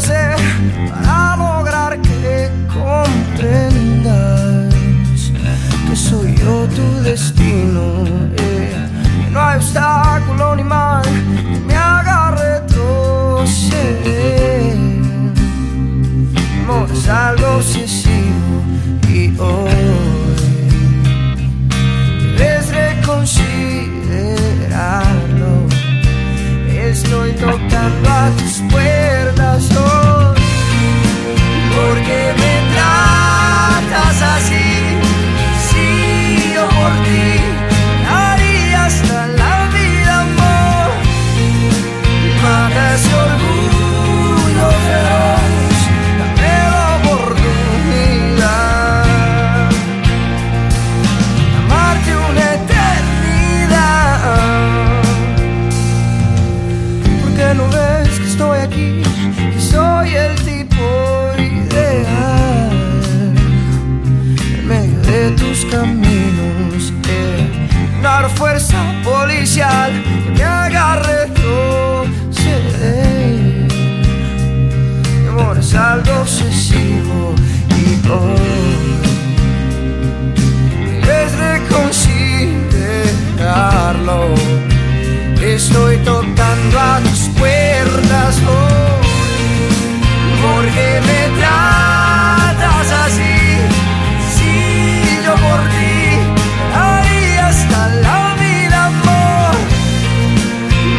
para lograr que comprendas que soy yo tu destino? Eh? No hay obstáculo ni mal que me haga retroceder. Amor es algo obsesivo y hoy. tus caminos. Eh. No habrá fuerza policial que me agarre retroceder. Mi amor es algo obsesivo y hoy.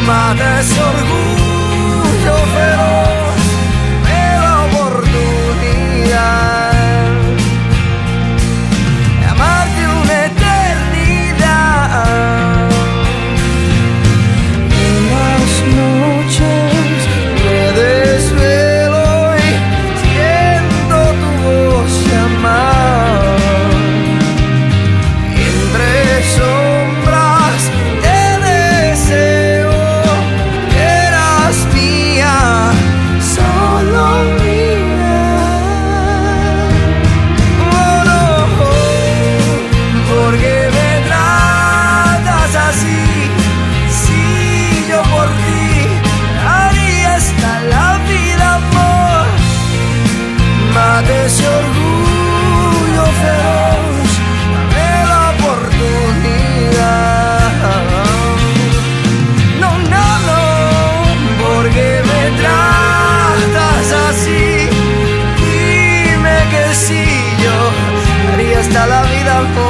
ma adesso orgoglio feroce tempo